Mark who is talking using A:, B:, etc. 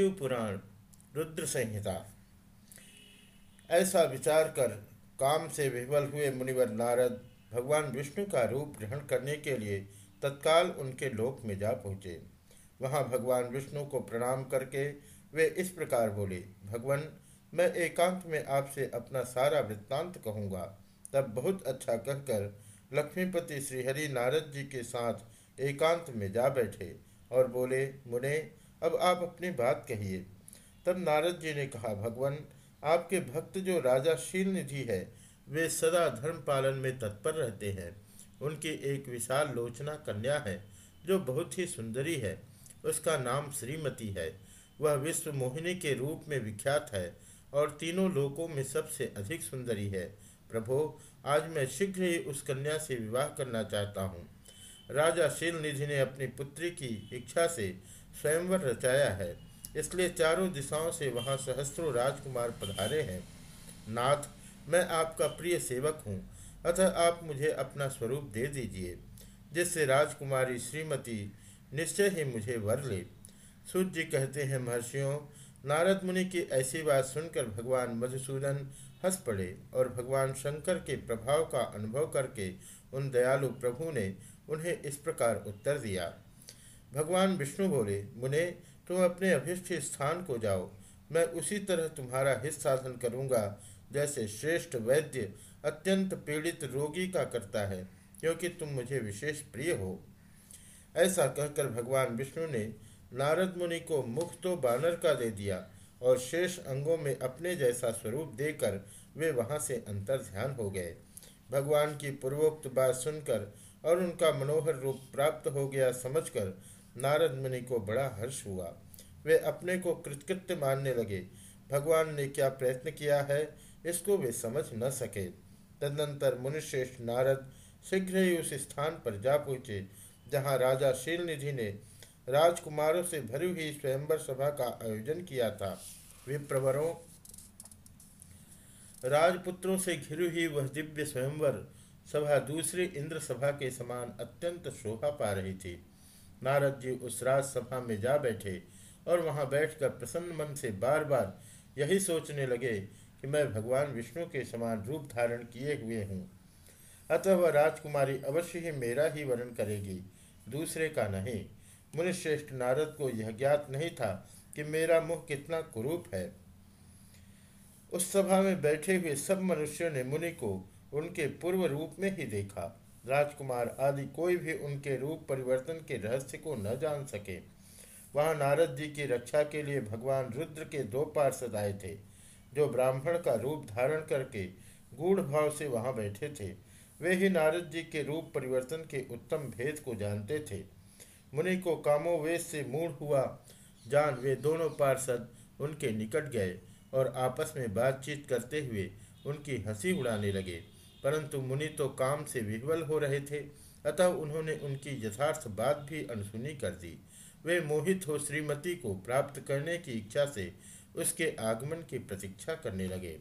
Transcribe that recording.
A: शिव पुराण रुद्र संहिता ऐसा विचार कर काम से विवल हुए मुनिवर नारद भगवान विष्णु का रूप ग्रहण करने के लिए तत्काल उनके लोक में जा पहुँचे। वहाँ भगवान विष्णु को प्रणाम करके वे इस प्रकार बोले, भगवान, मैं एकांत में आपसे अपना सारा वृत्तांत कहूँगा तब बहुत अच्छा कहकर लक्ष्मीपति श्रीहरि नारद जी के साथ एकांत में जा बैठे और बोले, मुने अब आप अपनी बात कहिए। तब नारद जी ने कहा, भगवान, आपके भक्त जो राजा शील निधि है, वे सदा धर्म पालन में तत्पर रहते हैं। उनकी एक विशाल लोचना कन्या है, जो बहुत ही सुंदरी है। उसका नाम श्रीमती है। वह विश्व मोहिनी के रूप में विख्यात है और तीनों लोकों में सबसे अधिक सुंदरी है। प्रभो, आज मैं शीघ्र ही उस कन्या से विवाह करना चाहता हूँ। राजा शील निधि ने अपनी पुत्री की इच्छा से स्वयंवर रचाया है। इसलिए चारों दिशाओं से वहाँ सहस्त्रों राजकुमार पधारे हैं। नाथ, मैं आपका प्रिय सेवक हूँ। अतः आप मुझे अपना स्वरूप दे दीजिए, जिससे राजकुमारी श्रीमती निश्चय ही मुझे वर ले। सूर्य जी कहते हैं, महर्षियों, नारद मुनि की ऐसी बात सुनकर भगवान मधुसूदन हंस पड़े और भगवान शंकर के प्रभाव का अनुभव करके उन दयालु प्रभु ने उन्हें इस प्रकार उत्तर दिया। भगवान विष्णु बोले, मुने, तुम अपने अभिष्ट स्थान को जाओ। मैं उसी तरह तुम्हारा हित साधन करूँगा, जैसे श्रेष्ठ वैद्य अत्यंत पीड़ित रोगी का करता है, क्योंकि तुम मुझे विशेष प्रिय हो। ऐसा कहकर भगवान विष्णु ने नारद मुनि को मुख तो बानर का दे दिया और शेष अंगों में अपने जैसा स्वरूप देकर वे वहाँ से अंतर ध्यान हो गए। भगवान की पूर्वोक्त बात सुनकर और उनका मनोहर रूप प्राप्त हो गया समझकर नारद मुनि को बड़ा हर्ष हुआ। वे अपने को कृतकृत्य मानने लगे। भगवान ने क्या प्रयत्न किया है, इसको वे समझ न सके। तदनंतर मुनिश्रेष्ठ नारद शीघ्र ही उस स्थान पर जा पहुँचे, जहाँ राजा शीलनिधि ने राजकुमारों से भरी हुई स्वयंवर सभा का आयोजन किया था। विप्रवरों, राजपुत्रों से घिरी हुई वह दिव्य स्वयंवर सभा दूसरी इंद्र सभा के समान अत्यंत शोभा पा रही थी। नारद जी उस राज सभा में जा बैठे और वहाँ बैठकर प्रसन्न मन से बार बार यही सोचने लगे कि मैं भगवान विष्णु के समान रूप धारण किए हुए हूँ। अतः वह राजकुमारी अवश्य ही मेरा ही वर्ण करेगी, दूसरे का नहीं। मुनिश्रेष्ठ नारद को यह ज्ञात नहीं था कि मेरा मुख कितना कुरूप है। उस सभा में बैठे हुए सब मनुष्यों ने मुनि को उनके पूर्व रूप में ही देखा। राजकुमार आदि कोई भी उनके रूप परिवर्तन के रहस्य को न जान सके। वहाँ नारद जी की रक्षा के लिए भगवान रुद्र के दो पार्षद आए थे, जो ब्राह्मण का रूप धारण करके गूढ़ भाव से वहाँ बैठे थे। वे ही नारद जी के रूप परिवर्तन के उत्तम भेद को जानते थे। मुनि को कामोवेश से मूड हुआ, जान वे दोनों पार्षद उनके निकट गए और आपस में बातचीत करते हुए उनकी हँसी उड़ाने लगे। परंतु मुनि तो काम से विह्वल हो रहे थे, अतः उन्होंने उनकी यथार्थ बात भी अनसुनी कर दी। वे मोहित हो श्रीमती को प्राप्त करने की इच्छा से उसके आगमन की प्रतीक्षा करने लगे।